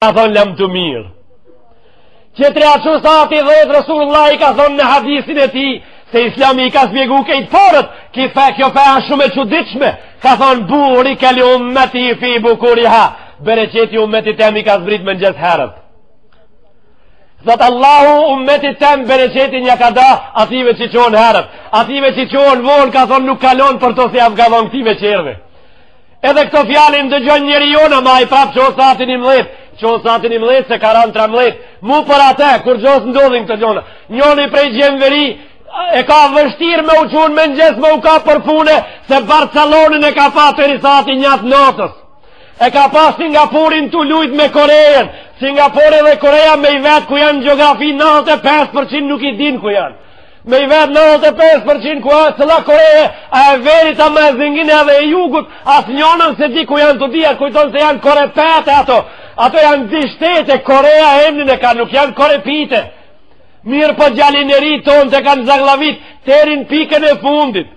Ka thonë lëmë të mirë. Që tre aqë sa ati edhe Resulullahi ka thonë në hadisin e tij, se islami i ka shpjegu kejt porët, ki fe kjo fe a shumë e çuditshme, ka thonë burike li umeti fi bukuriha, bereqeti umetit tem i ka zbrit mengjes herët. Thotë Allahu umetit tem bereqetin ja ka da, ative që çohen herët, ative që çohen vonë, ka thonë nuk kalon për to si jau ka dhon këtive qerve. Edhe këto fjalë i dëgjon njeri jonë, ama ai prap çohet sahatin njimlet, çohet sahatin njimlet, se ka ra në tramlet, mu për atë, kurgjo s'ndodhin këto gjona. Njoni prej gjemve ri, e ka vështirë me u çu mengjes me u ka për pune, se Barcelonin e ka pa teri sahati një të natës. E ka pa Singapurin tu lujt me Korejen, Singapor edhe Koreja me i vet ku janë në geografi 95% nuk i din ku janë. Me i vet 95% ku asht, cila Koreje, a e verit a ma e zingin edhe e jugut, asnjonën s'e di ku janë të dija, kujton se janë kore pete ato. Ato janë di shtete, Koreja e emnin e ka, nuk janë kore pite. Mirëpo gjallineri tonë të kanë zagllavit, teri në pikën e fundit.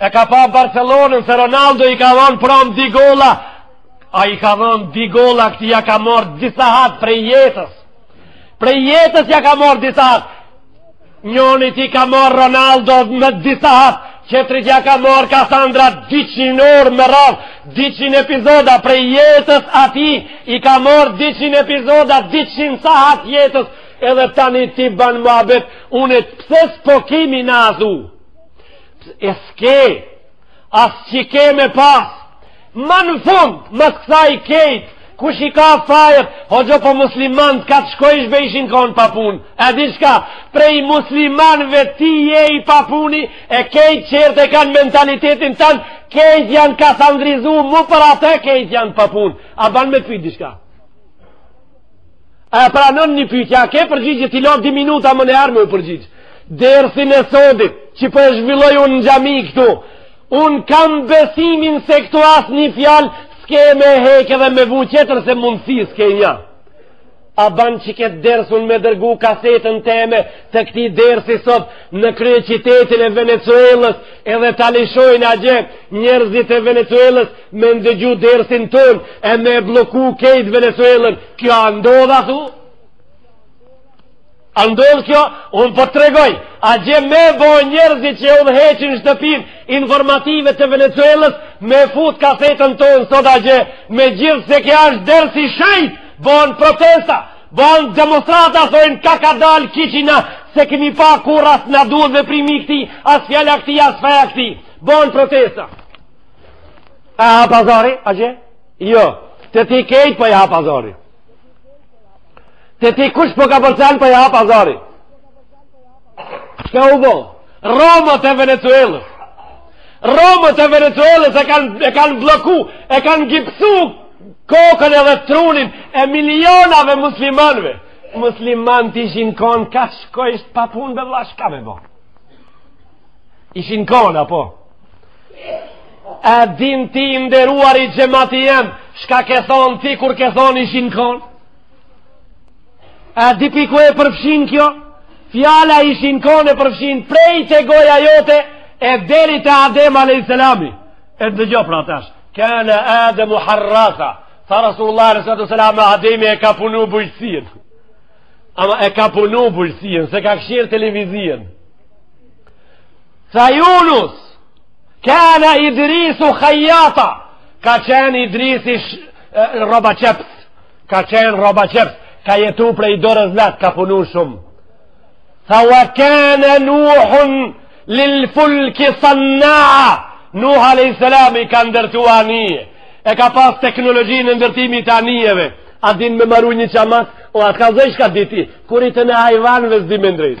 E ka pa Barcelonën se Ronaldo i ka dhënë prom di gola. Ai ka dhënë di gola këtij ja ka marr di sahat prej jetës. Prej jetës ja ka marr di sahat. Njonit i ka marr Ronaldo me di sahat. Qetrit ja ka marr Kasandra 200 orë me radhë, 200 epizoda prej jetës atij i ka marr 200 epizoda, 200 sahat jetës. Edhe tani ti ban muhabet, unë pse s'po kimi në adhu. E s'ke, as që ke me pas. Ma në fund, mas kësaj kejt, kush i ka fajet, hoxhë po muslimanët kah të shkojsh be ishin konë pa punë. E di çka, prej muslimanve ti je i papuni, e kejt qertë e kanë mentalitetin tanë, kejt janë kasandrizu, mu për atë kejt janë pa punë. A ban me t'pyt diçka? A e pranon një pytje, a ke përgjigje t'i la 2 minuta më në armë u përgjigj. Dersin e sodit, që po e zhvilloj unë në xhami këtu, unë kam besimin se këtu asnjë fjalë s'ke me hek edhe me vu qetër se mundësi s'ke një. A ban që këtë ders un me dërgu kasetën teme të këtij dersi sot në kryeqitetin e Venezuelës edhe ta lishojnë agje njerëzit e Venezuelës Me ndëgju dersin ton e me e blloku kejt Venezuelën. Kjo a ndodh athu? A ndodh kjo? Unë po të tregoj. Agje me e bo njerëzit që e udhëheqin shtëpin informative të Venezuelës me fut kasetën tonë sot agje megjithëse ki është ders i shejt. Bon protesta, bon demonstrata, thojnë kah ka dalë ki qi na s'e kemi pa kurr, as na duhet veprimi këtij, as fjala këtij, as feja këtij. Bon protesta. A ha pazari, a je? Jo, te ti krejt po e ha pazari. Te ti kush po kapërcen po e ha pazari. Shka u bo, romet e Venezuelës. Romet e Venezuelës e kanë blloku, e kanë gipsu kokën edhe trunin e milionave muslimanve. Muslimanët ishin konë, kah shkojshe pa punë, be vlla, shka me bo. Ishin konë, apo? E din ti i nderuari xhemati jem, shka ke thonë ti kur ke thonë ishin konë? E di prej ku e përfshin kjo? Fjala ishin konë e përfshin prej te goja jote e deri te Adem a.s. E dëgjo pra tash, kane Ademu harrasa, tha Rasulullah a.s. Ademi e ka punu bujqësinë. Ama e ka punu bujqësinë, s'e ka kqyrë televizinë. Tha Yunus, kane Idrisu hajata, ka qenë Idrisi rrobaqepës, ka qenë rrobaqepës, ka jetu prej dorës vet, ka punu shumë. Tha wa kane Nuhun lil fulki sanna'a, Nuh a.s. i ka ndërtu anije, e ka pas teknologjinë e ndërtimit të anijeve, a din me maru një çamac, o atë kah de ish ka dit ti, kuritën e hajvanëve s'di me ndreq.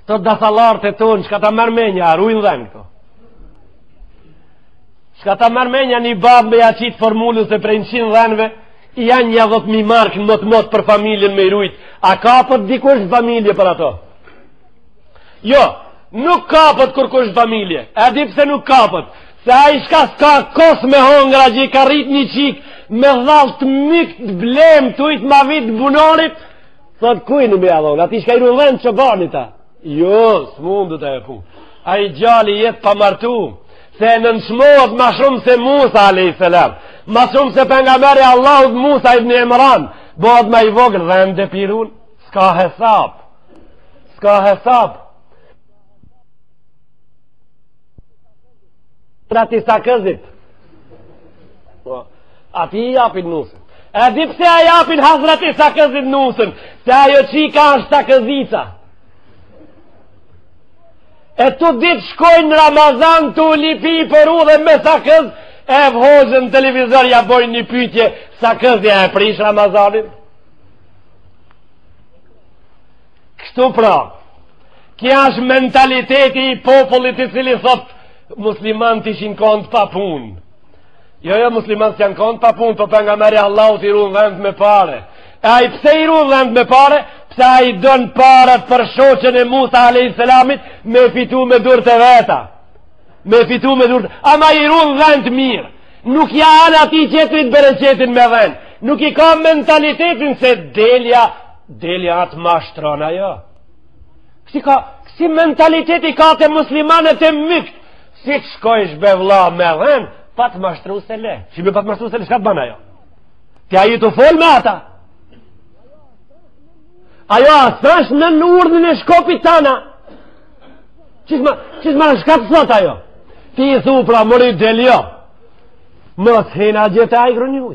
Këto dasallarët e tonë, çka ta merr menja, a rujnë dhen këto. Çka ta merr menja një babë me ja qitë formulës dhe prej njëqind dhenve, i janë njëdhet mijë markë në motmot për familjen me i rujtë. A kapet dikush në familje për ato? Jo, nuk kapet kurkush në familje. E di pse nuk kapet. Se ai shka s'ka kos me hongër, gjë i ka rritë një çikë, me dhallë t'mykt, t'blem t'ujit mavi t'bunarit Thot kujt me ja dhon, atij shka i run dhen, çobanit a. Jo, s'mun do ta jepun. Ai djali jet pa martu, se e nënçmot ma shumë se Musa a.s. Ma shumë se pejgamberi i Allahut Musa ibni Imran, bëhet ma i vogël dhe në depirun, s'ka hesap, s'ka hesap. Në ati sakëzit, Po, atij i japin nusën. E di pse a japin hazreti sakëzit nusën, se ajo çika është sakëzica. E t'u dyt shkojnë në Ramazan tu u lëpi për udhe me sakëz, e hoxhën televizor ja bojnë një pytje, sakëzi a e prish Ramazanin. Kështu pra, kjo është mentaliteti i popullit i cili thot muslimant ishin kon pa pun. Jo, jo, muslimant janë kon pa pun, po Pejgamer i Allahut i run dhent me pare. E ai pse i run dhent me pare? Pse ai don parat për shoqen, e Musa a.s. me fitu me dur të veta. Me fitu me dur të... Ama i run dhent mirë. Nuk ja han atij tjetrit bereqetin me dhen. Nuk i ka mentalitetin se delja Delja të mashtron ajo. Kësi, ka, kësi mentaliteti ka te muslimanët e mykt, si të shkojsh be vla me dhen, pa të mashtru se le. Si me pa të mashtru se le, shka të ban ajo? Ti a je tu fol me ata? Ajo asht nën urdhën e shkopit tan? Qizma, qizma, shka të thot ajo? Ti i thu pra mori dele, jo. Mos hin n'a gjith ai grun jo.